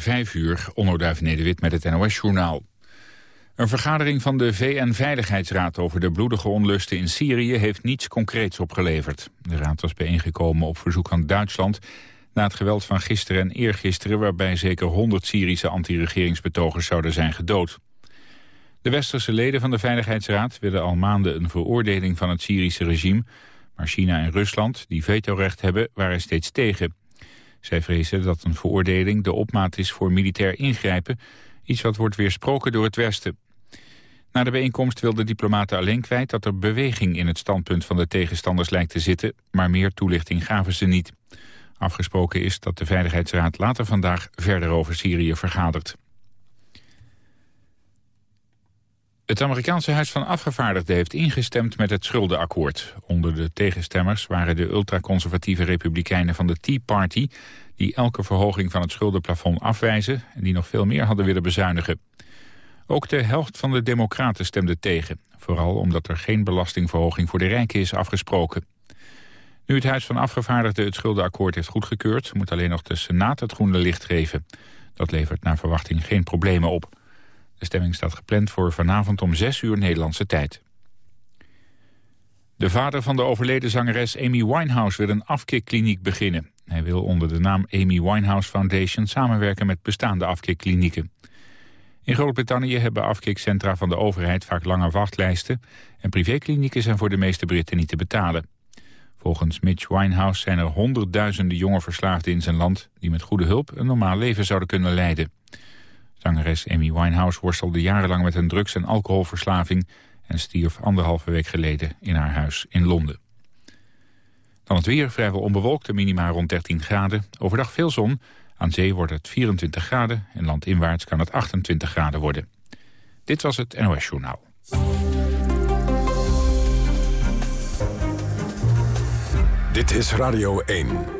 Vijf uur, Onnoduif Nederwit met het NOS-journaal. Een vergadering van de VN-veiligheidsraad over de bloedige onlusten in Syrië heeft niets concreets opgeleverd. De raad was bijeengekomen op verzoek van Duitsland na het geweld van gisteren en eergisteren waarbij zeker 100 Syrische anti-regeringsbetogers zouden zijn gedood. De westerse leden van de Veiligheidsraad willen al maanden een veroordeling van het Syrische regime, maar China en Rusland, die vetorecht hebben, waren steeds tegen. Zij vrezen dat een veroordeling de opmaat is voor militair ingrijpen... iets wat wordt weersproken door het Westen. Na de bijeenkomst wilden diplomaten alleen kwijt dat er beweging in het standpunt van de tegenstanders lijkt te zitten, maar meer toelichting gaven ze niet. Afgesproken is dat de Veiligheidsraad later vandaag verder over Syrië vergadert. Het Amerikaanse Huis van Afgevaardigden heeft ingestemd met het schuldenakkoord. Onder de tegenstemmers waren de ultraconservatieve republikeinen van de Tea Party... die elke verhoging van het schuldenplafond afwijzen... en die nog veel meer hadden willen bezuinigen. Ook de helft van de democraten stemde tegen. Vooral omdat er geen belastingverhoging voor de rijken is afgesproken. Nu het Huis van Afgevaardigden het schuldenakkoord heeft goedgekeurd... moet alleen nog de Senaat het groene licht geven. Dat levert naar verwachting geen problemen op. De stemming staat gepland voor vanavond om 6 uur Nederlandse tijd. De vader van de overleden zangeres Amy Winehouse wil een afkikkliniek beginnen. Hij wil onder de naam Amy Winehouse Foundation samenwerken met bestaande afkikklinieken. In Groot-Brittannië hebben afkikcentra van de overheid vaak lange wachtlijsten... en privéklinieken zijn voor de meeste Britten niet te betalen. Volgens Mitch Winehouse zijn er honderdduizenden jonge verslaafden in zijn land... die met goede hulp een normaal leven zouden kunnen leiden. Zangeres Amy Winehouse worstelde jarenlang met een drugs- en alcoholverslaving... en stierf anderhalve week geleden in haar huis in Londen. Dan het weer, vrijwel onbewolkt, de minima rond 13 graden. Overdag veel zon, aan zee wordt het 24 graden... en landinwaarts kan het 28 graden worden. Dit was het NOS Journaal. Dit is Radio 1.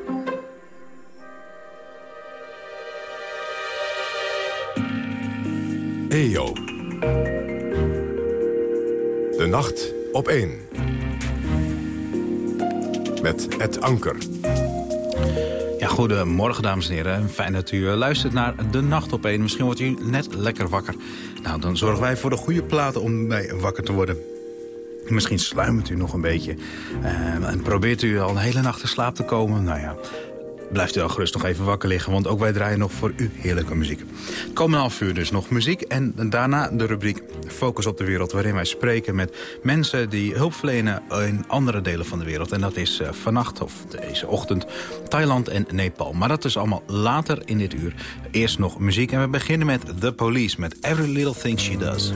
EO. De nacht op 1. Met het anker. Ja, goedemorgen dames en heren. Fijn dat u eh, luistert naar De Nacht op 1. Misschien wordt u net lekker wakker. Nou, dan zorgen wij voor de goede platen om bij wakker te worden. Misschien sluimert u nog een beetje. Uh, en probeert u al een hele nacht te slaap te komen. Nou ja, blijft u al gerust nog even wakker liggen, want ook wij draaien nog voor u heerlijke muziek. Komende half uur dus nog muziek en daarna de rubriek Focus op de Wereld... waarin wij spreken met mensen die hulp verlenen in andere delen van de wereld. En dat is uh, vannacht, of deze ochtend, Thailand en Nepal. Maar dat is allemaal later in dit uur. Eerst nog muziek en we beginnen met The Police, met Every Little Thing She Does.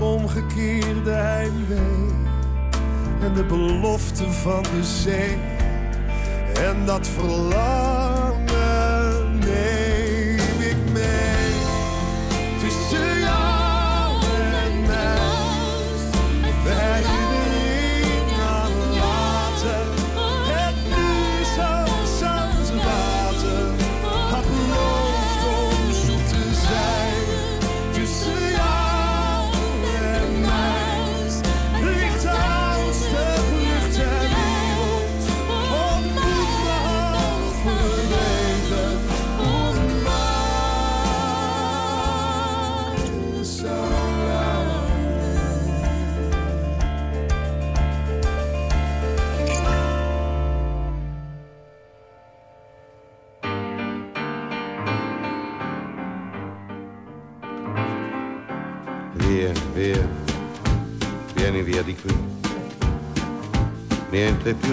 Omgekeerde heimwee en de belofte van de zee. En dat verlangen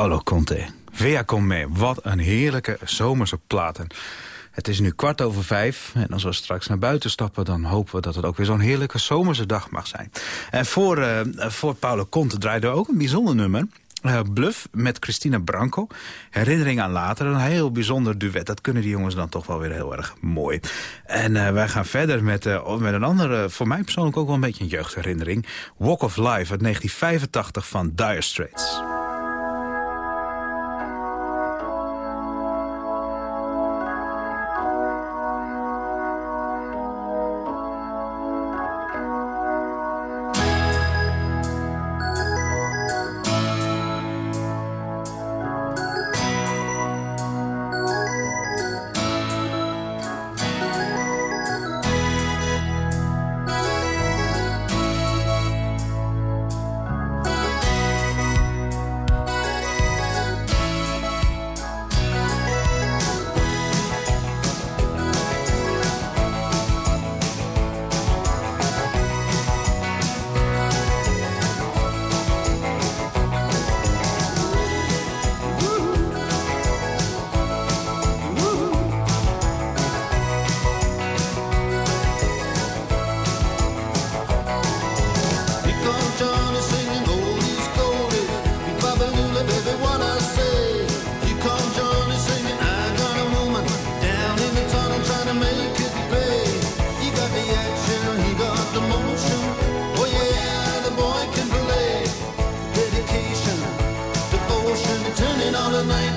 Paolo Conte. Via con me. Wat een heerlijke zomerse platen. Het is nu kwart over vijf. En als we straks naar buiten stappen... dan hopen we dat het ook weer zo'n heerlijke zomerse dag mag zijn. En voor, uh, voor Paolo Conte draaide we ook een bijzonder nummer. Uh, Bluff met Christina Branco. Herinnering aan later. Een heel bijzonder duet. Dat kunnen die jongens dan toch wel weer heel erg mooi. En uh, wij gaan verder met, met een andere, voor mij persoonlijk ook wel een beetje een jeugdherinnering. Walk of Life uit 1985 van Dire Straits.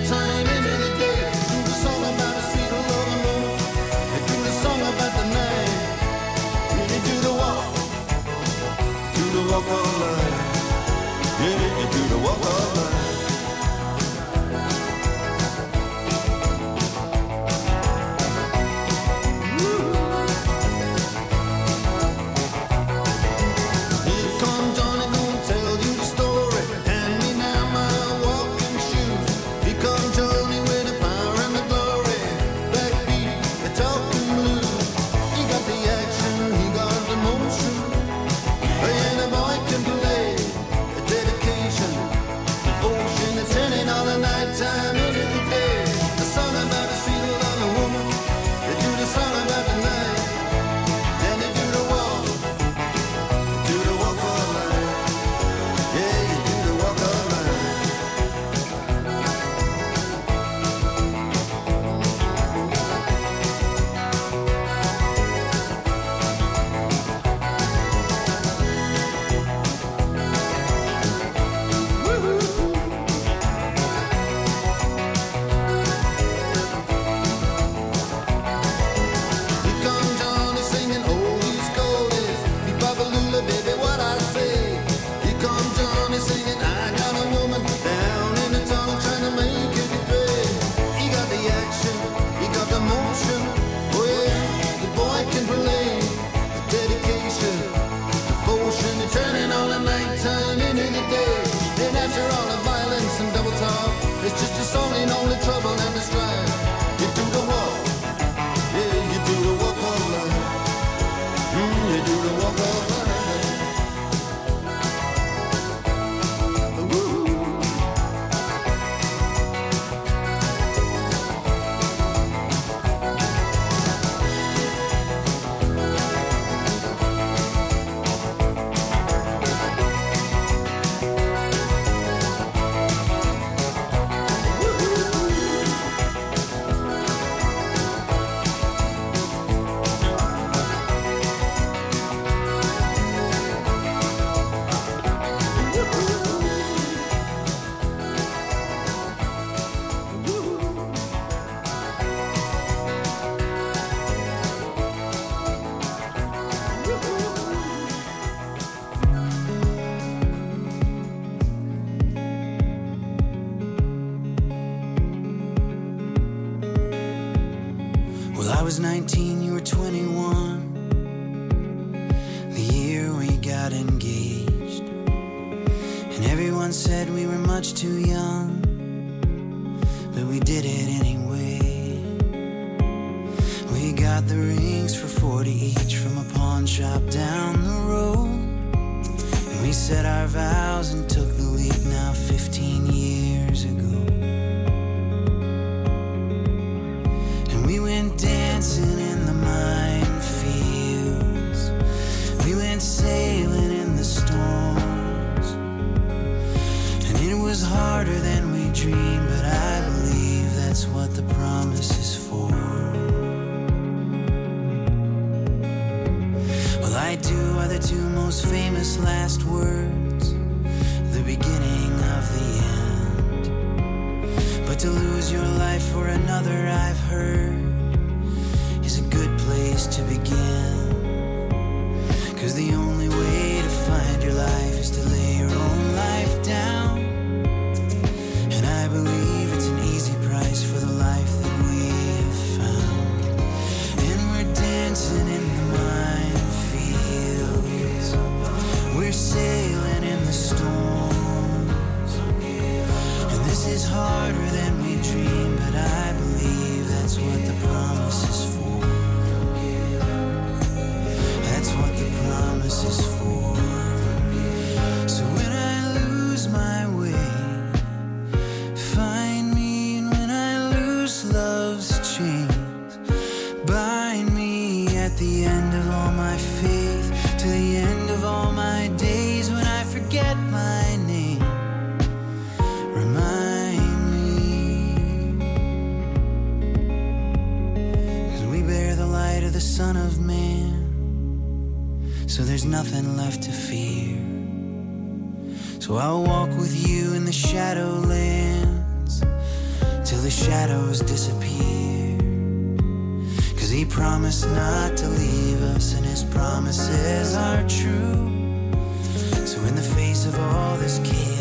time. Lose your life for another, I've heard, is a good place to begin. Cause the only way to find your life is to lay disappear. Cause he promised not to leave us, and his promises are true. So in the face of all this chaos,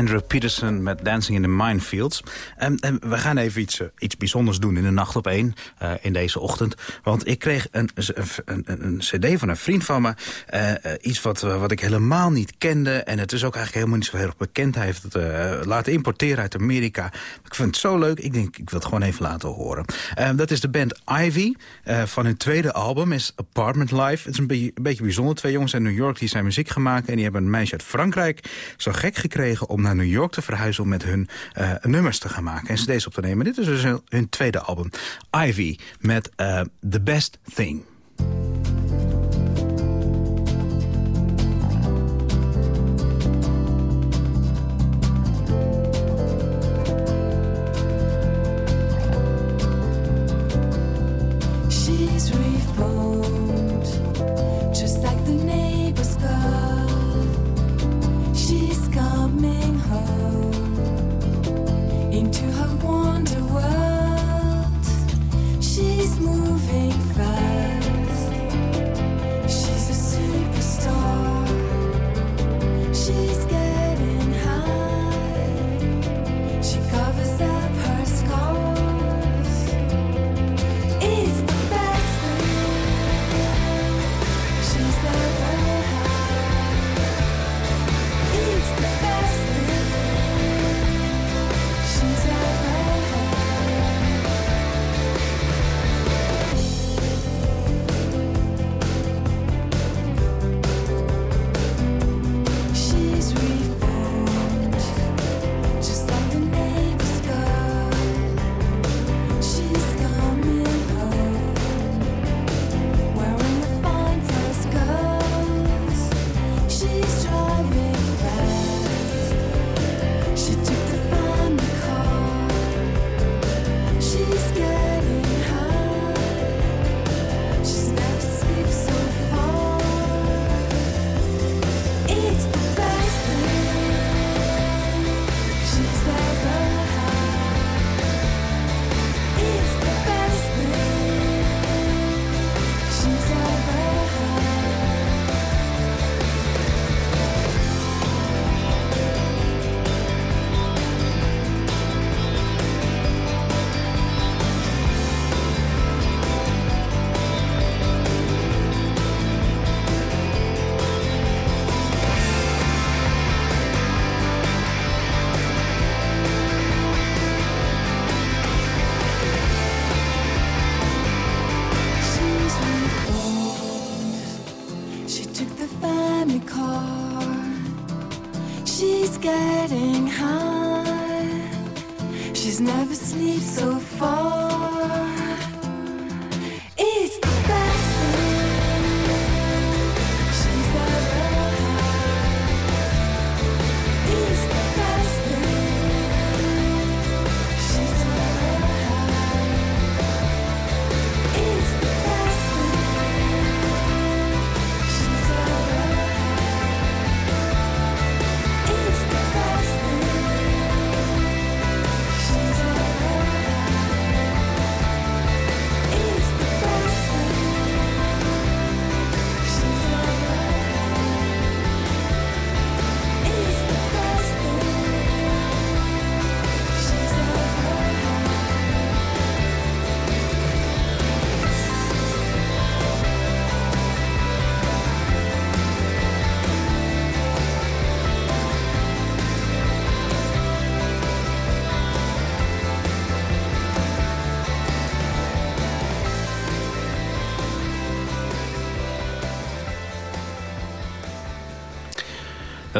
Andrew Peterson met Dancing in the Minefields. En, en we gaan even iets, eh, iets bijzonders doen in de nacht op één, eh, in deze ochtend. Want ik kreeg een, een, een, cd van een vriend van me. eh, iets wat, wat ik helemaal niet kende. En het is ook eigenlijk helemaal niet zo heel erg bekend. Hij heeft het laten importeren uit Amerika. Ik vind het zo leuk, ik denk ik wil het gewoon even laten horen. Dat is de band Ivy. van hun tweede album is Apartment Life. Het is een, beetje- een beetje bijzonder. Twee jongens uit New York die zijn muziek gemaakt. En die hebben een meisje uit Frankrijk zo gek gekregen om naar New York te verhuizen... om met hun eh, nummers te gaan maken en cd's op te nemen. Dit is dus hun, hun tweede album. Ivy met eh, The Best Thing.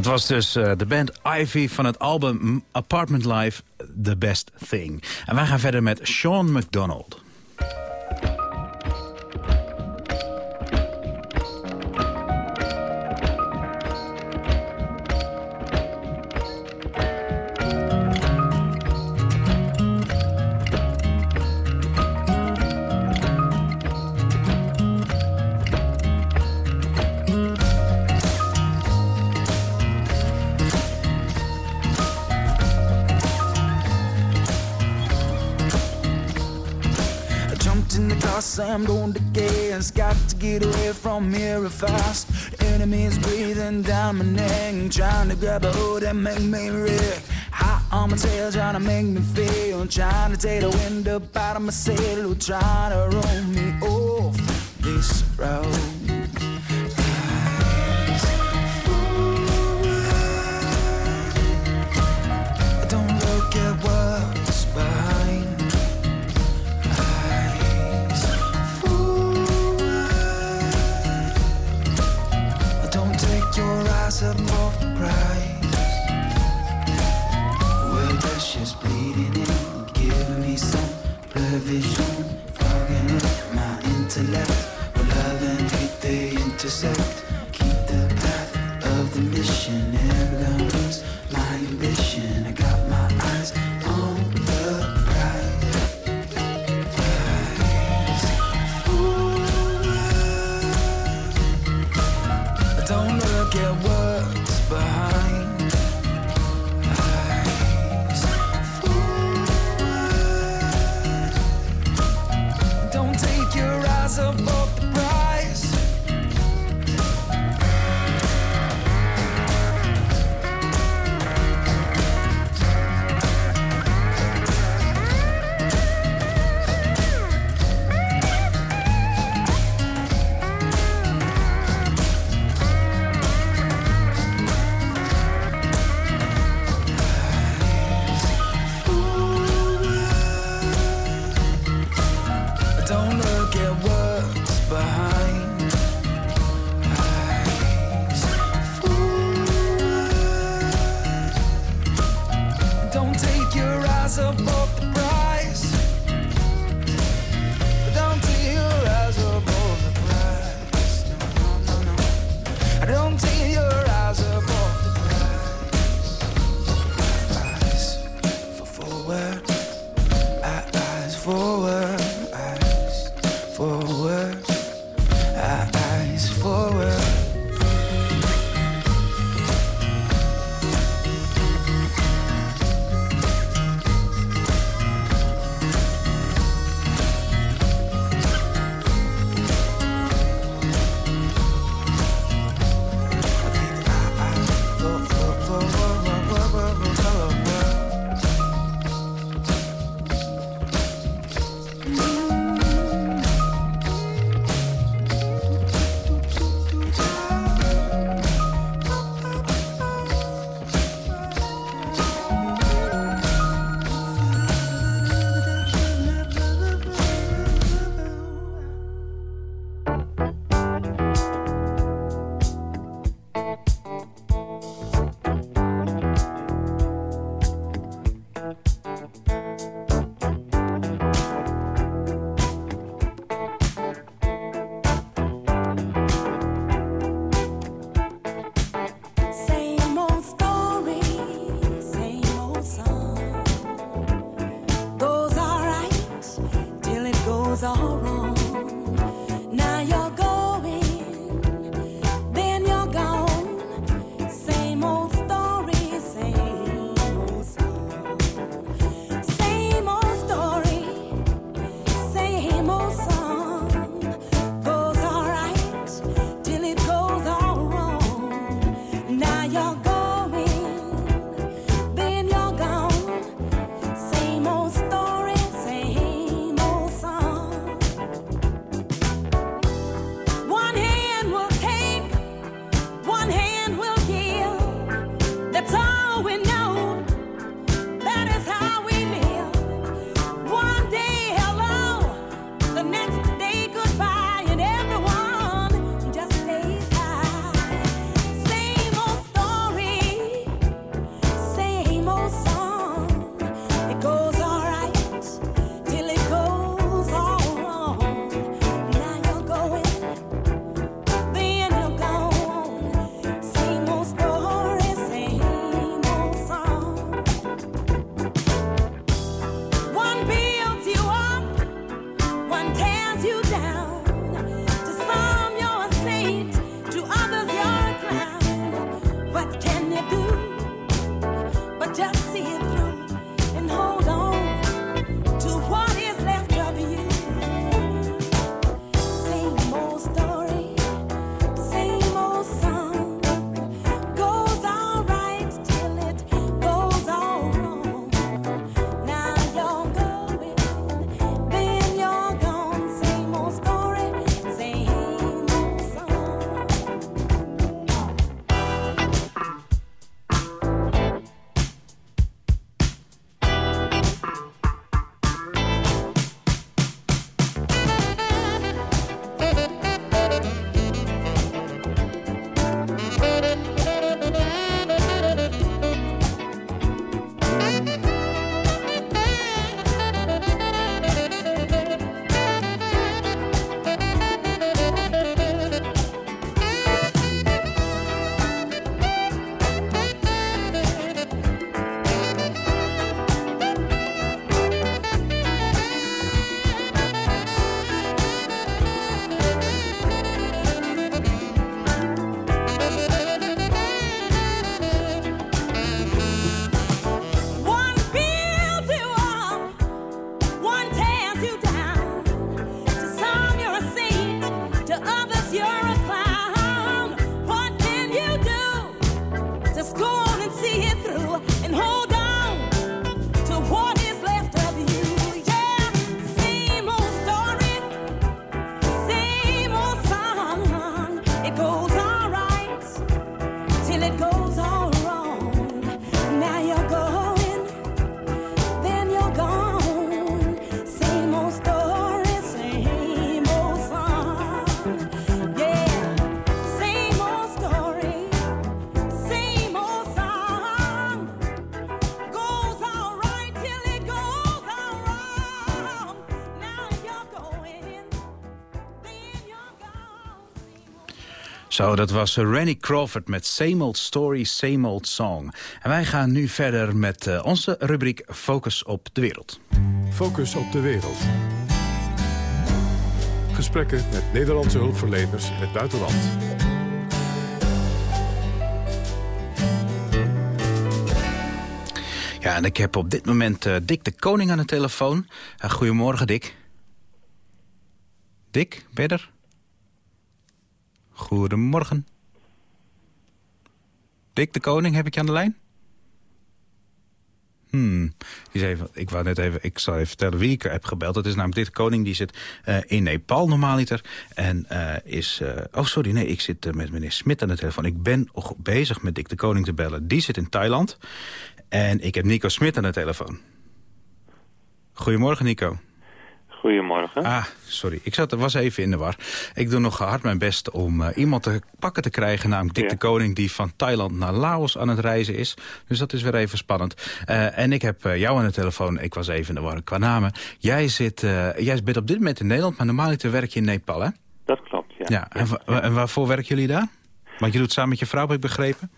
Dat was dus eh, de band Ivy van het album Apartment Life, The Best Thing. En wij gaan verder met Sean McDonald. Trying to grab a hold and make me wreck. Hot on my tail, trying to make me feel. Trying to take the wind up out of my sail. Trying to roll me off this road. Zo, dat was eh, Randy Crawford met Same Old Story, Same Old Song. En wij gaan nu verder met eh, onze rubriek Focus op de Wereld. Focus op de wereld. Gesprekken met Nederlandse hulpverleners in het buitenland. Ja, en ik heb op dit moment eh, Dick de Koning aan de telefoon. Goedemorgen, Dick. Dick, ben je er? Goedemorgen. Dick de Koning, heb ik je aan de lijn? Hmm. Even, ik wou net even, ik zal even vertellen wie ik heb gebeld. Dat is namelijk de Koning, die zit eh, in Nepal normaaliter. En eh, is, eh, oh sorry, nee, ik zit met meneer Smit aan de telefoon. Ik ben bezig met Dick de Koning te bellen. Die zit in Thailand. En ik heb Nico Smit aan de telefoon. Goedemorgen, Nico. Goedemorgen. Ah, sorry. Ik zat, was even in de war. Ik doe nog hard mijn best om eh, iemand te pakken te krijgen... namelijk Dick Ja. de Koning, die van Thailand naar Laos aan het reizen is. Dus dat is weer even spannend. Eh, en ik heb eh, jou aan de telefoon. Ik was even in de war qua namen. Jij, zit, jij bent op dit moment in Nederland, maar normaal werk je in Nepal, hè? Dat klopt, ja. Ja. En, wa- en waarvoor werken jullie daar? Want je doet het samen met je vrouw, heb ik begrepen?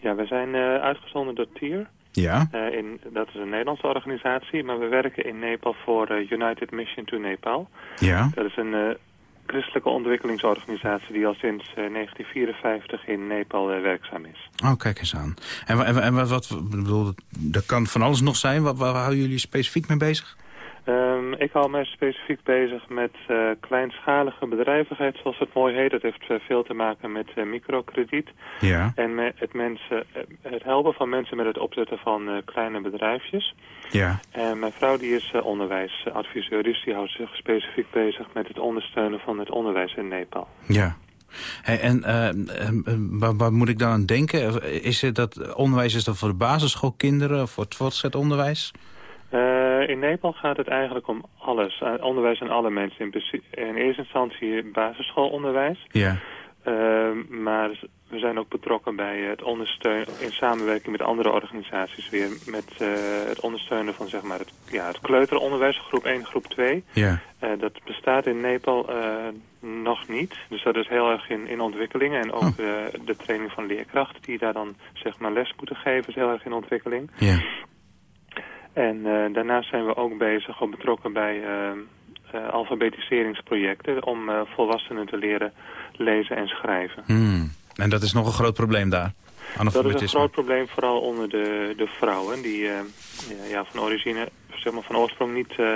Ja, we zijn uitgezonden door TIER. Ja. Eh, in, dat is een Nederlandse organisatie, maar we werken in Nepal voor eh, United Mission to Nepal. Ja. Dat is een eh, christelijke ontwikkelingsorganisatie die al sinds eh, 1954 in Nepal werkzaam is. Oh, kijk eens aan. En, en, wa- en wat, wat bedoel, dat kan van alles nog zijn. Waar, waar houden jullie specifiek mee bezig? Eh, Ehm, ik hou mij specifiek bezig met eh, kleinschalige bedrijvigheid, zoals het mooi heet. Dat heeft eh, veel te maken met eh, microkrediet. Ja. En het, mensen, het helpen van mensen met het opzetten van kleine bedrijfjes. Ja. En mijn vrouw die is onderwijsadviseur, dus die houdt zich specifiek bezig met het ondersteunen van het onderwijs in Nepal. Ja. Hey, en eh, eh, eh, waar, waar moet ik dan aan denken? Is het dat onderwijs is dat voor de basisschoolkinderen, voor het voortgezet onderwijs? Eh, in Nepal gaat het eigenlijk om alles. Eh, onderwijs aan alle mensen. In, in eerste instantie basisschoolonderwijs. Ja. Eh, maar we zijn ook betrokken bij het ondersteunen, in samenwerking met andere organisaties weer, met het ondersteunen van zeg maar het, ja, het kleuteronderwijs, groep 1, groep 2. Ja. Dat bestaat in Nepal nog niet. Dus dat is heel erg in, in ontwikkeling. En ook eh, de training van leerkrachten die daar dan zeg maar les moeten geven is heel erg in ontwikkeling. Ja. En eh, daarnaast zijn we ook bezig of betrokken bij eh, eh, alfabetiseringsprojecten om volwassenen te leren lezen en schrijven. Hmm. En dat is nog een groot probleem daar. Dat is een groot probleem vooral onder de, de vrouwen die ja, van origine, zeg maar van oorsprong niet eh,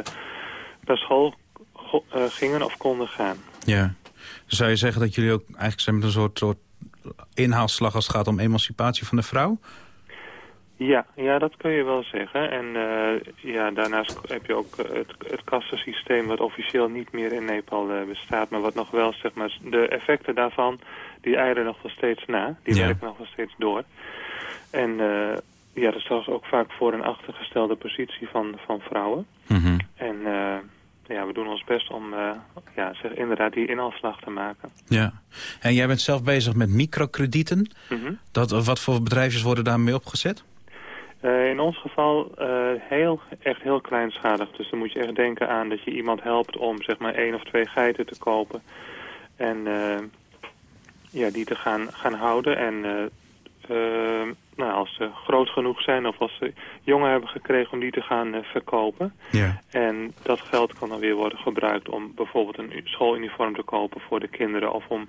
naar school gingen of konden gaan. Ja. Zou je zeggen dat jullie ook eigenlijk zijn met een soort, soort inhaalslag als het gaat om emancipatie van de vrouw? Ja, ja, dat kun je wel zeggen. En eh, ja, daarnaast heb je ook eh, het, het kastensysteem wat officieel niet meer in Nepal eh, bestaat, maar wat nog wel, zeg maar, de effecten daarvan, die eieren nog wel steeds na. Die Ja. werken nog wel steeds door. En ja, dat zorgt ook vaak voor een achtergestelde positie van, van vrouwen. Mhm. En ja, we doen ons best om ja, zeg, inderdaad die inhaalslag te maken. Ja. En jij bent zelf bezig met microkredieten. Mhm. Dat, wat voor bedrijfjes worden daarmee opgezet? Eh, in ons geval eh, heel, echt heel kleinschalig. Dus dan moet je echt denken aan dat je iemand helpt om zeg maar één of twee geiten te kopen. En eh, ja, die te gaan, gaan houden. En nou, als ze groot genoeg zijn of als ze jongen hebben gekregen om die te gaan verkopen. Ja. En dat geld kan dan weer worden gebruikt om bijvoorbeeld een schooluniform te kopen voor de kinderen. Of om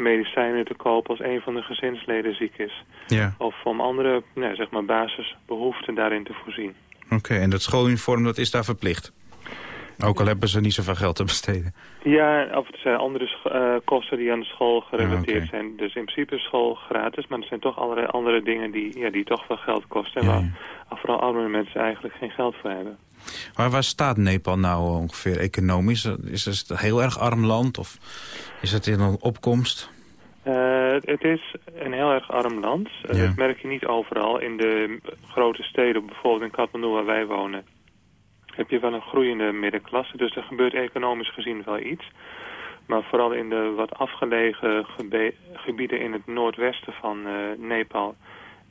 medicijnen te kopen als een van de gezinsleden ziek is. Ja. Of om andere nou, zeg maar basisbehoeften daarin te voorzien. Oké, en dat schooluniform dat is daar verplicht? Ook al hebben ze niet zoveel geld te besteden. Ja, of het zijn andere eh, kosten die aan de school gerelateerd Ah, zijn. Dus in principe is school gratis, maar er zijn toch allerlei andere dingen die, ja, die toch wel geld kosten. En Ja, waar vooral oudere mensen eigenlijk geen geld voor hebben. Maar waar staat Nepal nou ongeveer economisch? Is het een heel erg arm land of is het in een opkomst? Eh, het is een heel erg arm land. Eh, Ja. Dat merk je niet overal. In de grote steden, bijvoorbeeld in Kathmandu waar wij wonen, heb je wel een groeiende middenklasse. Dus er gebeurt economisch gezien wel iets. Maar vooral in de wat afgelegen gebieden in het noordwesten van eh, Nepal,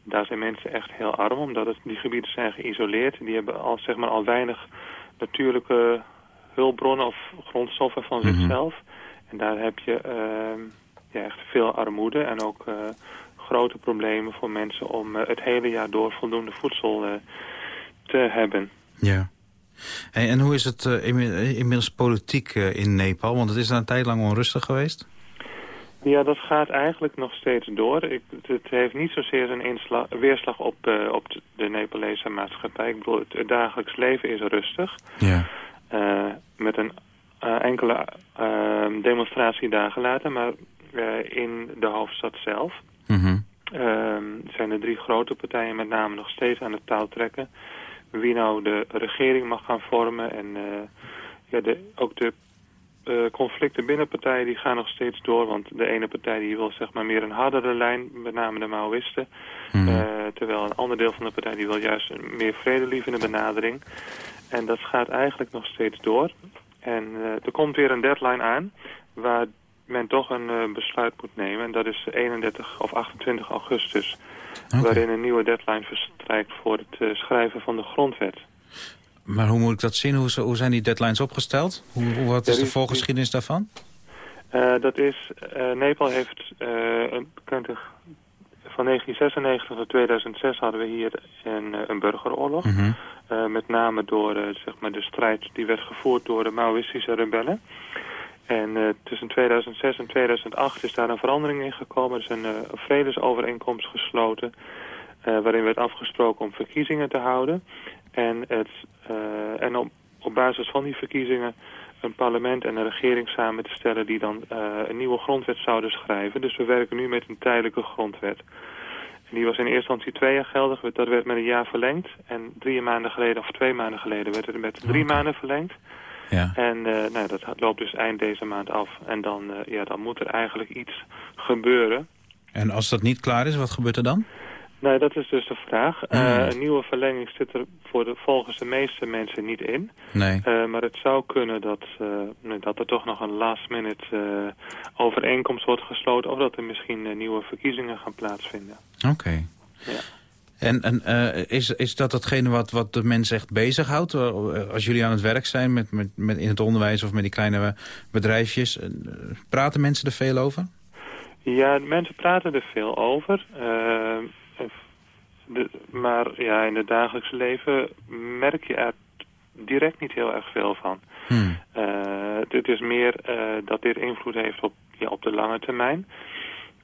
daar zijn mensen echt heel arm, omdat het, die gebieden zijn geïsoleerd. Die hebben al, zeg maar, al weinig natuurlijke hulpbronnen of grondstoffen van Mhm. zichzelf. En daar heb je ehm, ja, echt veel armoede en ook eh, grote problemen voor mensen om eh, het hele jaar door voldoende voedsel eh, te hebben. Ja. Hey, en hoe is het inmi- inmiddels politiek in Nepal? Want het is daar een tijd lang onrustig geweest. Ja, dat gaat eigenlijk nog steeds door. Ik, het heeft niet zozeer een inslag, weerslag op, eh, op de- de Nepalese maatschappij. Ik bedoel, het, het dagelijks leven is rustig. Ja. Eh, met een eh, enkele eh, demonstratiedagen later, maar in de hoofdstad zelf ehm, zijn er drie grote partijen met name nog steeds aan het touw trekken. Wie nou de regering mag gaan vormen en ja, de, ook de eh, conflicten binnen partijen die gaan nog steeds door. Want de ene partij die wil zeg maar meer een hardere lijn, met name de Maoïsten. Mhm. Eh, terwijl een ander deel van de partij die wil juist een meer vredelievende benadering. En dat gaat eigenlijk nog steeds door. En eh, er komt weer een deadline aan waar men toch een besluit moet nemen. En dat is 31 of 28 augustus. Waarin een nieuwe deadline verstrijkt voor het schrijven van de grondwet. Maar hoe moet ik dat zien? Hoe, hoe zijn die deadlines opgesteld? Hoe, wat is de voorgeschiedenis daarvan? Eh, dat is, eh, Nepal heeft, eh, een, van 1996 tot 2006 hadden we hier een, een burgeroorlog. Mhm. Met name door zeg maar de strijd die werd gevoerd door de Maoïstische rebellen. En tussen 2006 en 2008 is daar een verandering in gekomen. Er is een vredesovereenkomst gesloten... eh, waarin werd afgesproken om verkiezingen te houden. En, het, eh, en om op basis van die verkiezingen een parlement en een regering samen te stellen die dan eh, een nieuwe grondwet zouden schrijven. Dus we werken nu met een tijdelijke grondwet. En die was in eerste instantie twee jaar geldig. Dat werd met een jaar verlengd. En drie maanden geleden, of twee maanden geleden, werd het met drie maanden verlengd. Ja. En nou, dat loopt dus eind deze maand af. En dan, ja, dan moet er eigenlijk iets gebeuren. En als dat niet klaar is, wat gebeurt er dan? Nee, dat is dus de vraag. Hmm. Eh, een nieuwe verlenging zit er voor de, volgens de meeste mensen niet in. Nee. Eh, maar het zou kunnen dat, eh, dat er toch nog een last minute overeenkomst wordt gesloten... of dat er misschien nieuwe verkiezingen gaan plaatsvinden. Oké. Ja. En, en is, is dat hetgene wat, wat de mensen echt bezighoudt? Als jullie aan het werk zijn met, met, met in het onderwijs of met die kleine bedrijfjes... praten mensen er veel over? Ja, mensen praten er veel over. De, maar ja, in het dagelijkse leven merk je er direct niet heel erg veel van. Hmm. Eh, het is meer eh, dat dit invloed heeft op, ja, op de lange termijn.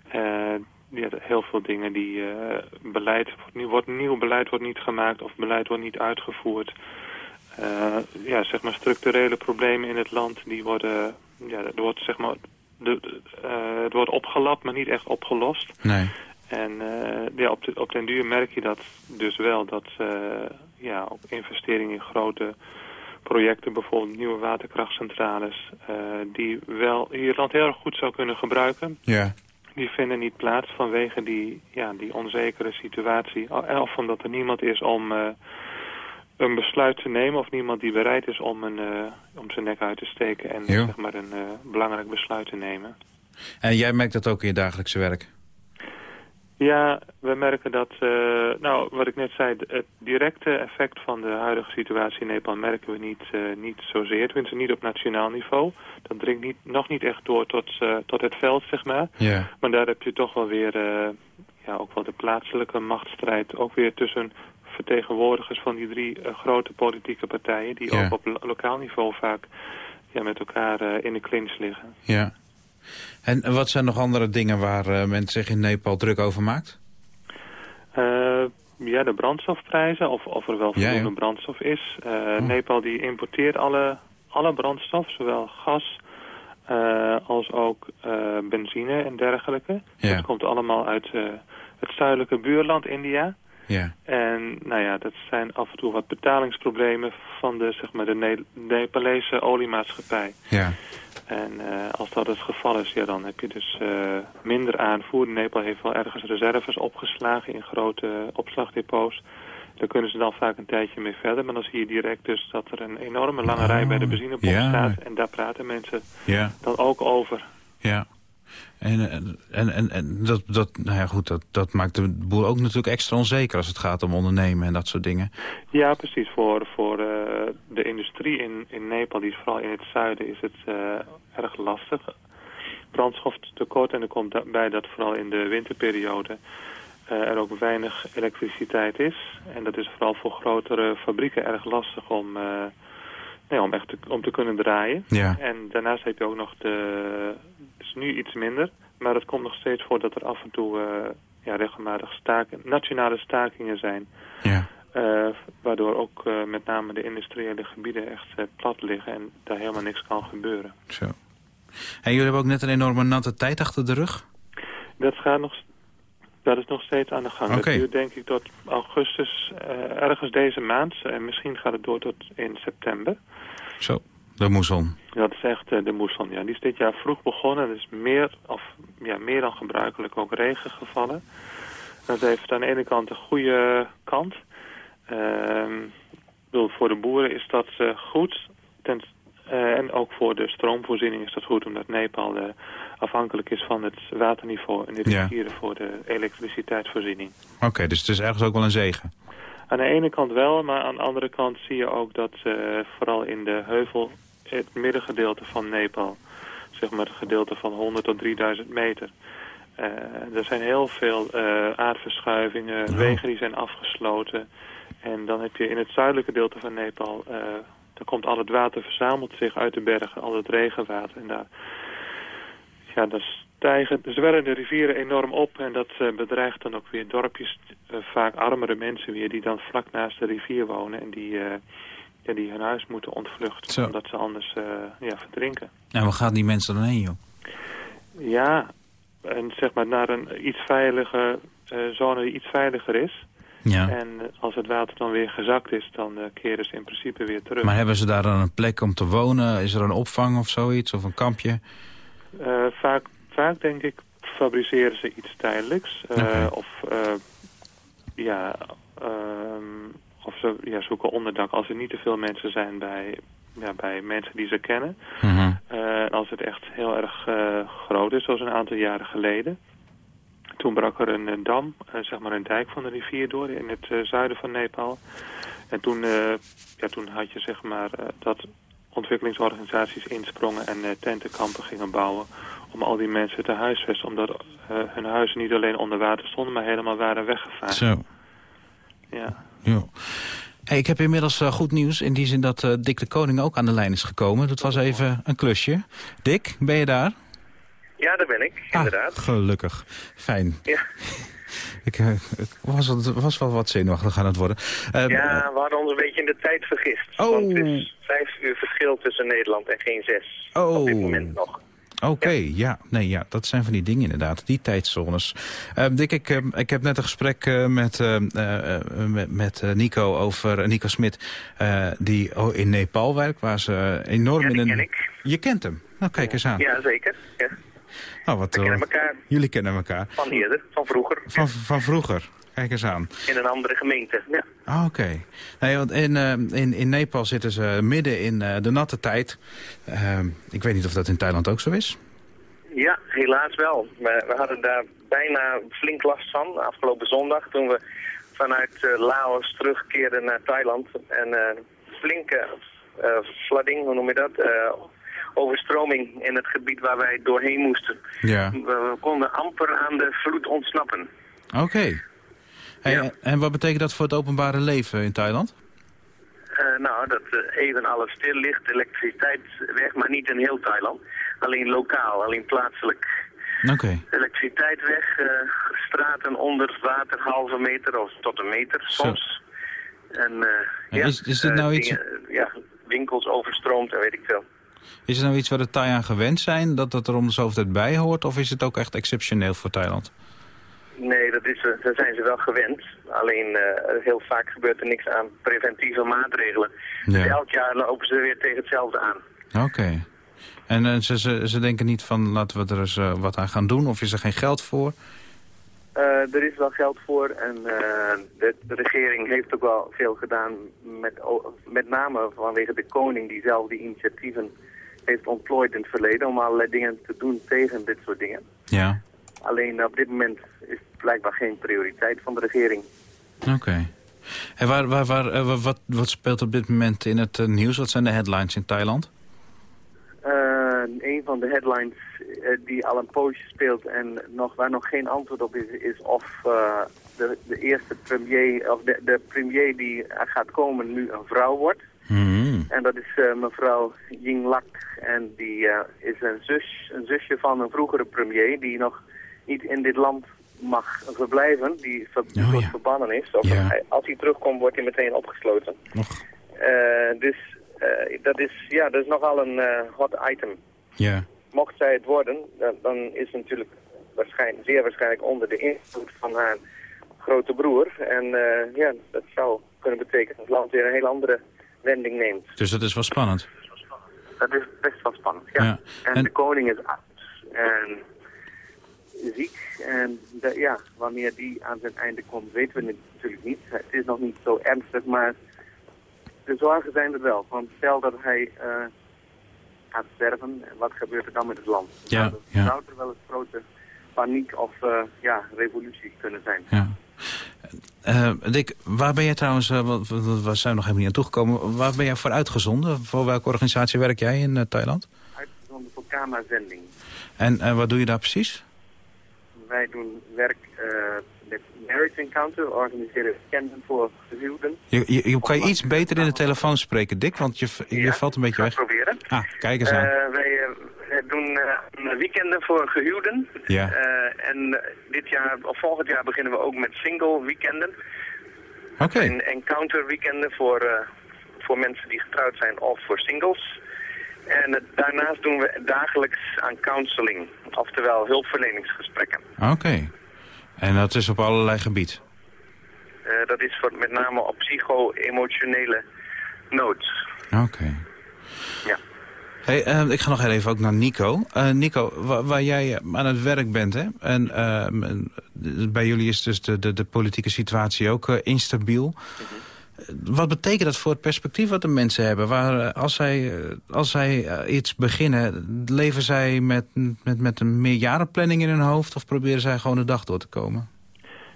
Eh, ja, heel veel dingen die eh, beleid, wordt, nieuw, wordt, nieuw beleid wordt niet gemaakt of beleid wordt niet uitgevoerd. Ja, zeg maar structurele problemen in het land, die worden, ja, er wordt zeg maar, de, de, het wordt opgelapt, maar niet echt opgelost. Nee. En eh, ja, op, de, op den duur merk je dat dus wel, dat eh, ja, op investeringen in grote projecten, bijvoorbeeld nieuwe waterkrachtcentrales, eh, die wel Ierland heel erg goed zou kunnen gebruiken, Ja. die vinden niet plaats vanwege die, ja, die onzekere situatie. Of omdat er niemand is om eh, een besluit te nemen of niemand die bereid is om, een, eh, om zijn nek uit te steken en Ja. zeg maar een eh, belangrijk besluit te nemen. En jij merkt dat ook in je dagelijkse werk? Ja, we merken dat, eh, nou, wat ik net zei, het directe effect van de huidige situatie in Nepal merken we niet, eh, niet zozeer. Tenminste niet op nationaal niveau. Dat dringt niet, nog niet echt door tot, eh, tot het veld, zeg maar. Ja. Maar daar heb je toch wel weer, eh, ja, ook wel de plaatselijke machtsstrijd. Ook weer tussen vertegenwoordigers van die drie grote politieke partijen... die ook op lo- lokaal niveau vaak ja, met elkaar in de clinch liggen. Ja. En wat zijn nog andere dingen waar eh, men zich in Nepal druk over maakt? Eh, ja, de brandstofprijzen, of, of er wel voldoende ja. brandstof is. Eh, Oh. Nepal die importeert alle, alle brandstof, zowel gas als ook benzine en dergelijke. Ja. Dat komt allemaal uit het zuidelijke buurland India. Ja. En nou ja, dat zijn af en toe wat betalingsproblemen van de, zeg maar, de Ne- Nepalese oliemaatschappij. Ja. En eh, als dat het geval is, ja, dan heb je dus eh, minder aanvoer. Nepal heeft wel ergens reserves opgeslagen in grote opslagdepots. Daar kunnen ze dan vaak een tijdje mee verder. Maar dan zie je direct dus dat er een enorme lange rij bij de benzinepomp ja. staat. En daar praten mensen Ja. dan ook over. Ja. En, en, en, en dat, dat, nou ja, goed, dat, dat maakt de boel ook natuurlijk extra onzeker als het gaat om ondernemen en dat soort dingen. Ja, precies. Voor, voor eh, de industrie in, in Nepal, die is vooral in het zuiden, is het eh, erg lastig. Brandstoftekort en er komt daarbij dat vooral in de winterperiode eh, er ook weinig elektriciteit is. En dat is vooral voor grotere fabrieken erg lastig om, nee, om echt te, om te kunnen draaien. Ja. En daarnaast heb je ook nog de... Nu iets minder, maar het komt nog steeds voor dat er af en toe eh, ja, regelmatig staken, nationale stakingen zijn. Ja. Eh, waardoor ook eh, met name de industriële gebieden echt plat liggen en daar helemaal niks kan gebeuren. Zo. En jullie hebben ook net een enorme natte tijd achter de rug? Dat, gaat nog, dat is nog steeds aan de gang. Oké. Dat duurt denk ik tot augustus, ergens deze maand. En misschien gaat het door tot in september. Zo, de moesson. Dat is echt eh, de moesson. Ja. Die is dit jaar vroeg begonnen. Er is meer, of, ja, meer dan gebruikelijk ook regen gevallen. Dat heeft aan de ene kant een goede kant. Ehm, bedoel, voor de boeren is dat eh, goed. Ten, eh, en ook voor de stroomvoorziening is dat goed. Omdat Nepal afhankelijk is van het waterniveau en de Ja. rivieren voor de elektriciteitsvoorziening. Oké, dus het is ergens ook wel een zegen. Aan de ene kant wel, maar aan de andere kant zie je ook dat eh, vooral in de heuvel, het middengedeelte van Nepal, zeg maar het gedeelte van 100 tot 3000 meter, eh, er zijn heel veel eh, aardverschuivingen, Oh. wegen die zijn afgesloten. En dan heb je in het zuidelijke gedeelte van Nepal, daar komt al het water verzamelt zich uit de bergen, al het regenwater. En daar, ja, daar stijgen, de rivieren enorm op en dat eh, bedreigt dan ook weer dorpjes, eh, vaak armere mensen weer, die dan vlak naast de rivier wonen. En die, eh, ja, die hun huis moeten ontvluchten. Zo. Omdat ze anders eh, ja, verdrinken. En waar gaan die mensen dan heen, joh? Ja, en zeg maar naar een iets veilige eh, zone die iets veiliger is. Ja. En eh, als het water dan weer gezakt is, dan eh, keren ze in principe weer terug. Maar hebben ze daar dan een plek om te wonen? Is er een opvang of zoiets? Of een kampje? Eh, vaak, vaak denk ik fabriceren ze iets tijdelijks. Eh. Of uh, ja, ehm, of ze ja, zoeken onderdak als er niet te veel mensen zijn bij, ja, bij mensen die ze kennen. Mhm. Uh, als het echt heel erg uh, groot is, zoals een aantal jaren geleden. Toen brak er een, een dam, uh, zeg maar een dijk van de rivier door in het zuiden van Nepal. En toen, ja, toen had je zeg maar dat ontwikkelingsorganisaties insprongen en tentenkampen gingen bouwen om al die mensen te huisvesten. Omdat hun huizen niet alleen onder water stonden, maar helemaal waren weggevaagd. Zo. Ja. ja. Hey, ik heb inmiddels uh, goed nieuws in die zin dat uh, Dick de Koning ook aan de lijn is gekomen. Dat was even een klusje. Dick, ben je daar? Ja, daar ben ik, inderdaad. Ah, gelukkig. Fijn. Ja. ik, was, was, wel wat zenuwachtig aan het worden. ja, we hadden ons een beetje in de tijd vergist. Oh. Want het is vijf uur verschil tussen Nederland en geen zes. Oh. Op dit moment nog. Oké, okay, ja. ja. Nee, ja, dat zijn van die dingen inderdaad, die tijdzones. Uh, Dick, ik, uh, ik heb net een gesprek uh, met, met, met Nico over Nico Smit, die in Nepal werkt, waar ze enorm ja, in een... ken ik. Je kent hem? Nou, kijk eens aan. Ja, zeker. Ja. Oh, wat, We kennen elkaar. Jullie kennen elkaar. Van eerder, van vroeger. Van, van vroeger. Kijk eens aan. In een andere gemeente, ja. Ah, Oké. Okay. Nee, want in, uh, in, in Nepal zitten ze midden in uh, de natte tijd. Uh, ik weet niet of dat in Thailand ook zo is. Ja, helaas wel. We, we hadden daar bijna flink last van afgelopen zondag... toen we vanuit Laos terugkeerden naar Thailand. En flinke flooding, hoe noem je dat? overstroming in het gebied waar wij doorheen moesten. Ja. We, we konden amper aan de vloed ontsnappen. Oké. Okay. Hey, ja. En wat betekent dat voor het openbare leven in Thailand? Uh, nou, dat uh, even alles stil ligt, elektriciteit weg, maar niet in heel Thailand. Alleen lokaal, alleen plaatselijk. Oké. Okay. Elektriciteit weg, uh, straten onder water, halve meter of tot een meter soms. Zo. En, ja, is, is dit nou iets... Dingen, ja, winkels overstroomd en weet ik veel. Is het nou iets waar de Thai aan gewend zijn, dat dat er om de zoveel tijd bij hoort? Of is het ook echt exceptioneel voor Thailand? Nee, dat is, daar zijn ze wel gewend. Alleen uh, heel vaak gebeurt er niks aan preventieve maatregelen. Ja. Dus elk jaar lopen ze weer tegen hetzelfde aan. Oké. Okay. En uh, ze, ze, ze denken niet van laten we er eens uh, wat aan gaan doen? Of is er geen geld voor? er is wel geld voor en de, de, regering heeft ook wel veel gedaan. Met, met name vanwege de koning die zelf die initiatieven heeft ontplooid in het verleden. Om allerlei dingen te doen tegen dit soort dingen. Ja. Alleen op dit moment is het blijkbaar geen prioriteit van de regering. Oké. Okay. En waar, waar, waar, uh, wat, wat speelt op dit moment in het uh, nieuws? Wat zijn de headlines in Thailand? Uh, een van de headlines die al een poosje speelt en nog, waar nog geen antwoord op is, is of de, de eerste premier, of de, de premier die gaat komen nu een vrouw wordt. Mm -hmm. En dat is mevrouw Yingluck en die is een, zus, een zusje van een vroegere premier die nog niet in dit land mag verblijven, die ver oh, ja. verbannen is. Of ja. als hij terugkomt, wordt hij meteen opgesloten. Uh, dus uh, dat, is, ja, dat is nogal een uh, hot item. Ja. Mocht zij het worden, dan, dan is het natuurlijk waarschijnlijk, zeer waarschijnlijk onder de invloed van haar grote broer. En ja, dat zou kunnen betekenen dat het land weer een heel andere wending neemt. Dus dat is wel spannend. Dat is best wel spannend, ja. ja. En, en de koning is oud. En ziek. En de, ja, wanneer die aan zijn einde komt, weten we natuurlijk niet. Het is nog niet zo ernstig, maar de zorgen zijn er wel. Want stel dat hij uh, gaat sterven, wat gebeurt er dan met het land? Ja, nou, ja. zou er wel eens grote paniek of uh, ja, revolutie kunnen zijn. Ja. Uh, Dick, waar ben jij trouwens, we zijn nog helemaal niet aan toegekomen, waar ben jij voor uitgezonden? Voor welke organisatie werk jij in Thailand? Uitgezonden voor Kama-zending. En wat doe je daar precies? Wij doen werk met Marriage Encounter, organiseren weekenden voor gehuwden. Je, je, je kan je iets beter in de telefoon spreken, Dick, want je, je ja, valt een beetje weg. proberen. Ah, kijk eens aan. wij doen weekenden voor gehuwden. Ja. en dit jaar, of volgend jaar beginnen we ook met single weekenden. Oké. Okay. En encounter weekenden voor, voor mensen die getrouwd zijn of voor singles. En eh, daarnaast doen we dagelijks aan counseling, oftewel hulpverleningsgesprekken. Oké. En dat is op allerlei gebied? Eh, dat is voor, met name op psycho-emotionele nood. Oké. Ja. Hey, eh, ik ga nog heel even ook naar Nico. Eh, Nico, wa- waar jij aan het werk bent, hè? En eh, en bij jullie is dus de, de, de politieke situatie ook eh, instabiel. Wat betekent dat voor het perspectief wat de mensen hebben? Waar, eh, als zij, eh, als zij eh, iets beginnen, leven zij met, met, met een meerjarenplanning in hun hoofd... of proberen zij gewoon de dag door te komen?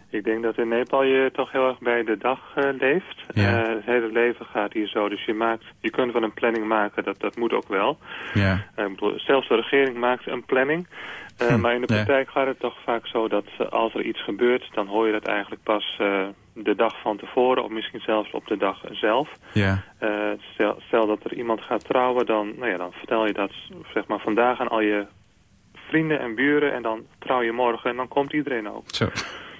Ik denk dat in Nepal je toch heel erg bij de dag leeft. Ja. Het hele leven gaat hier zo. Dus je, maakt, je kunt wel een planning maken, dat, dat moet ook wel. Ja. Ik bedoel, zelfs de regering maakt een planning. Hm, maar in de praktijk gaat het toch vaak zo dat als er iets gebeurt... dan hoor je dat eigenlijk pas de dag van tevoren... of misschien zelfs op de dag zelf. Ja. Eh, stel, stel dat er iemand gaat trouwen, dan, nou ja, dan vertel je dat zeg maar, vandaag aan al je vrienden en buren... en dan trouw je morgen en dan komt iedereen ook. Zo.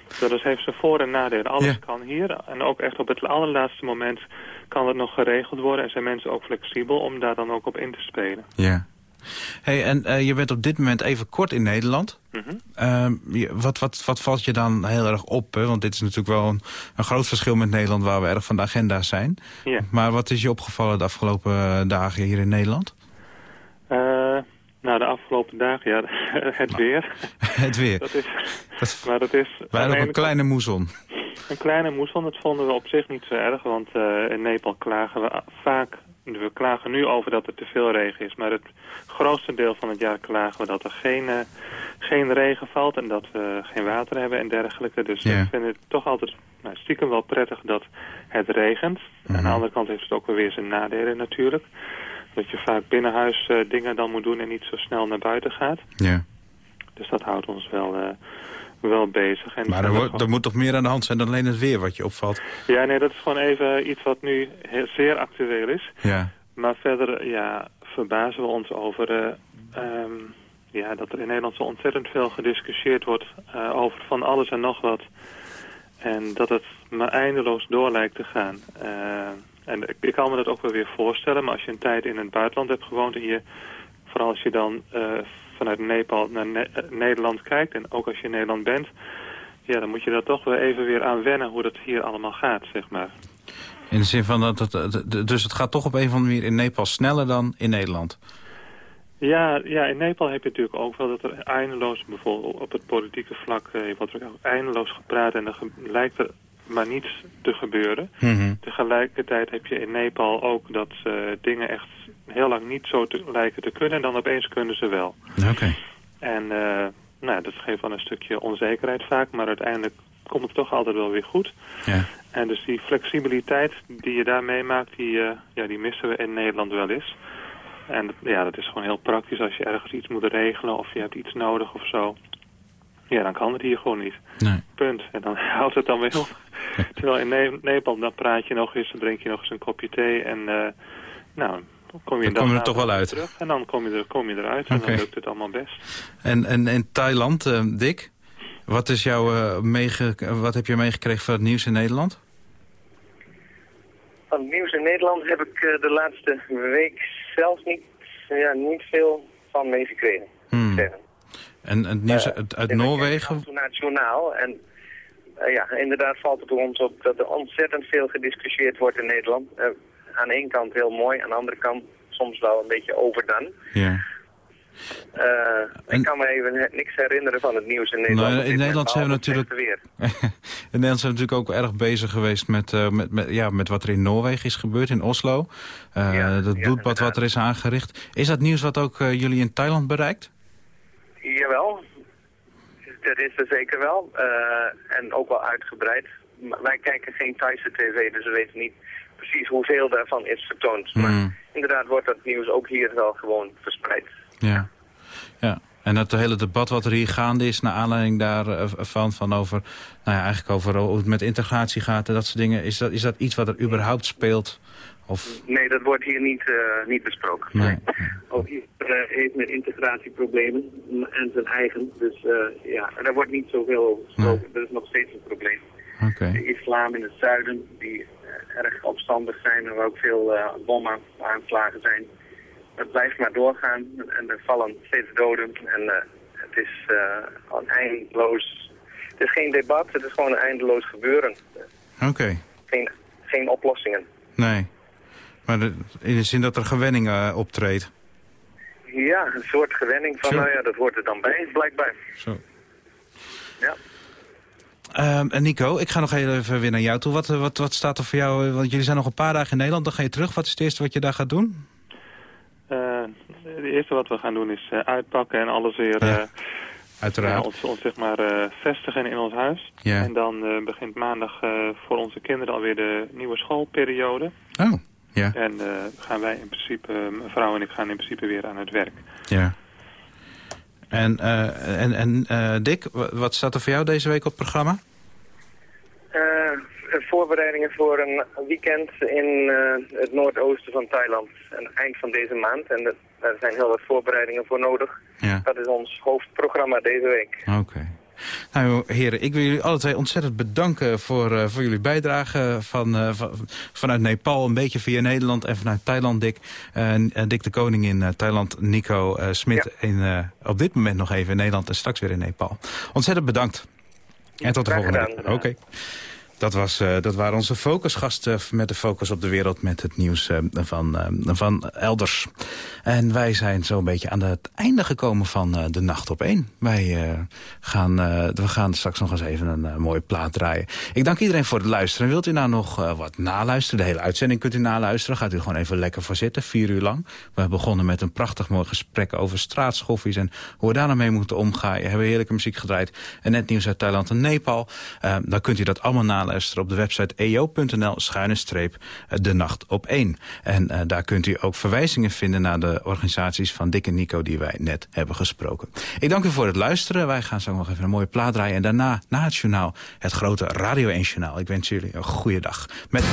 Dus dat heeft zijn voor- en nadelen. Alles Ja. kan hier. En ook echt op het allerlaatste moment kan het nog geregeld worden. En zijn mensen ook flexibel om daar dan ook op in te spelen. Ja. Hey, en eh, je bent op dit moment even kort in Nederland. Mhm. Ehm, wat, wat, wat valt je dan heel erg op? Hè? Want dit is natuurlijk wel een, een groot verschil met Nederland... waar we erg van de agenda zijn. Maar wat is je opgevallen de afgelopen eh, dagen hier in Nederland? Eh, nou, de afgelopen dagen, ja, het weer. Het weer. Dat is, Dat maar dat is... Wij een kleine moeson. Een kleine moesson, dat vonden we op zich niet zo erg, want in Nepal klagen we vaak, we klagen nu over dat er te veel regen is, maar het grootste deel van het jaar klagen we dat er geen, eh, geen regen valt en dat we geen water hebben en dergelijke. Dus Ja. ik vind het toch altijd nou, stiekem wel prettig dat het regent. Aan de andere kant heeft het ook wel weer zijn nadelen natuurlijk. Dat je vaak binnenhuis eh, dingen dan moet doen en niet zo snel naar buiten gaat. Ja. Dus dat houdt ons wel, eh, wel bezig. En Maar er, wordt- er moet toch meer aan de hand zijn dan alleen het weer wat je opvalt? Ja, nee, dat is gewoon even iets wat nu heel, zeer actueel is. Ja. Maar verder, ja, verbazen we ons over eh, ehm, ja, dat er in Nederland zo ontzettend veel gediscussieerd wordt eh, over van alles en nog wat. En dat het maar eindeloos door lijkt te gaan. Eh, en ik, ik kan me dat ook wel weer voorstellen, maar als je een tijd in het buitenland hebt gewoond en je, vooral als je dan vanuit Nepal naar Ne- eh, Nederland kijkt en ook als je in Nederland bent, ja, dan moet je daar toch wel even weer aan wennen hoe dat hier allemaal gaat, zeg maar. In de zin van dat het, dus het gaat toch op een of andere manier in Nepal sneller dan in Nederland. Ja, ja, in Nepal heb je natuurlijk ook wel dat er eindeloos, bijvoorbeeld op het politieke vlak, eh, wordt er ook eindeloos gepraat en er ge- lijkt er maar niets te gebeuren. Mhm. Tegelijkertijd heb je in Nepal ook dat eh, dingen echt heel lang niet zo te, lijken te kunnen en dan opeens kunnen ze wel. Oké. En eh, nou, ja, dat geeft wel een stukje onzekerheid vaak, maar uiteindelijk komt het toch altijd wel weer goed. Ja. En dus die flexibiliteit die je daar meemaakt, die, eh, ja, die missen we in Nederland wel eens. En dat- ja, dat is gewoon heel praktisch als je ergens iets moet regelen of je hebt iets nodig of zo. Ja, dan kan het hier gewoon niet. Nee. Punt. En dan houdt het dan weer op. Terwijl in Ne- Nepal, dan praat je nog eens, dan drink je nog eens een kopje thee en eh, nou, dan kom je, Dan dag kom je er toch wel uit. Terug, en dan kom je, er, kom je eruit en dan lukt het allemaal best. En, en in Thailand, eh, Dick, wat, is jouw, eh, meege, wat heb je meegekregen van het nieuws in Nederland? Van het nieuws in Nederland heb ik eh, de laatste week zelf niet, ja, niet veel van meegekregen. Hmm. En het nieuws uit, Noorwegen? af en toe naar het journaal en ja, inderdaad valt het ons op dat er ontzettend veel gediscussieerd wordt in Nederland. Aan de ene kant heel mooi, aan de andere kant soms wel een beetje overdone. Ja. Eh, ik kan me even niks herinneren van het nieuws in Nederland. Nou, op dit in Nederland zijn we natuurlijk- slechte weer. in Nederland zijn we natuurlijk ook erg bezig geweest met, eh, met, met, ja, met wat er in Noorwegen is gebeurd, in Oslo. Eh, Ja, dat ja, bloedbad wat er is aangericht. Is dat nieuws wat ook jullie in Thailand bereikt? Jawel, dat is er zeker wel. En ook wel uitgebreid. Maar wij kijken geen Thaise tv, dus we weten niet precies hoeveel daarvan is vertoond. Maar Hmm. inderdaad wordt dat nieuws ook hier wel gewoon verspreid. Ja. ja. En dat hele debat wat er hier gaande is... naar aanleiding daarvan van over, nou ja, eigenlijk over hoe het met integratie gaat... en dat soort dingen. Is dat, is dat iets wat er überhaupt speelt? Of, Nee, dat wordt hier niet, eh, niet besproken. nee. Ook hier eh, heeft men integratieproblemen en zijn eigen. Dus eh, ja, daar wordt niet zoveel over gesproken. Dat is nog steeds een probleem. Oké. De islam in het zuiden, die eh, erg opstandig zijn en waar ook veel uh, bomaanslagen zijn. Het blijft maar doorgaan en er vallen steeds doden. En uh, het is uh, een eindeloos... Het is geen debat, het is gewoon een eindeloos gebeuren. Oké. Geen, geen oplossingen. Nee. Maar de, in de zin dat er gewenning optreedt? Ja, een soort gewenning van, Zo. nou ja, dat hoort er dan bij, blijkbaar. Zo. Ja. Um, en Nico, ik ga nog even weer naar jou toe. Wat, wat, wat staat er voor jou? Want jullie zijn nog een paar dagen in Nederland, dan ga je terug. Wat is het eerste wat je daar gaat doen? Uh, het eerste wat we gaan doen is uh, uitpakken en alles weer... Ja, uiteraard. ons, ons zeg maar vestigen in ons huis. Ja. En dan begint maandag voor onze kinderen alweer de nieuwe schoolperiode. Oh, ja. En gaan wij in principe, mijn vrouw en ik gaan in principe weer aan het werk. Ja. En, uh, en, en uh, Dick, wat staat er voor jou deze week op het programma? Uh, voorbereidingen voor een weekend in het noordoosten van Thailand. Aan het eind van deze maand. En dat, daar zijn heel wat voorbereidingen voor nodig. Ja. Dat is ons hoofdprogramma deze week. Oké. Okay. Nou heren, ik wil jullie alle twee ontzettend bedanken voor, uh, voor jullie bijdrage van, uh, van, vanuit Nepal, een beetje via Nederland en vanuit Thailand, Dick. Uh, Dick de Koning in Thailand, Nico Smit ja. in, op dit moment nog even in Nederland en straks weer in Nepal. Ontzettend bedankt. En tot de Graag volgende keer. Oké. Okay. Dat, was, uh, dat waren onze focusgasten met de focus op de wereld met het nieuws uh, van, van elders. En wij zijn zo'n beetje aan het einde gekomen van de Nacht op één. Wij gaan, we gaan straks nog eens even een mooie plaat draaien. Ik dank iedereen voor het luisteren. Wilt u nou nog wat naluisteren? De hele uitzending kunt u naluisteren. Gaat u gewoon even lekker voor zitten, vier uur lang. We begonnen met een prachtig mooi gesprek over straatschoffies... en hoe we daar nou mee moeten omgaan. We hebben heerlijke muziek gedraaid. En net nieuws uit Thailand en Nepal. dan kunt u dat allemaal naluisteren op de website eo.nl schuine streep de nacht op 1. En uh, daar kunt u ook verwijzingen vinden naar de organisaties van Dick en Nico die wij net hebben gesproken. Ik dank u voor het luisteren. Wij gaan zo nog even een mooie plaat draaien. En daarna, na het journaal, het grote Radio 1 journaal. Ik wens jullie een goede dag. Met...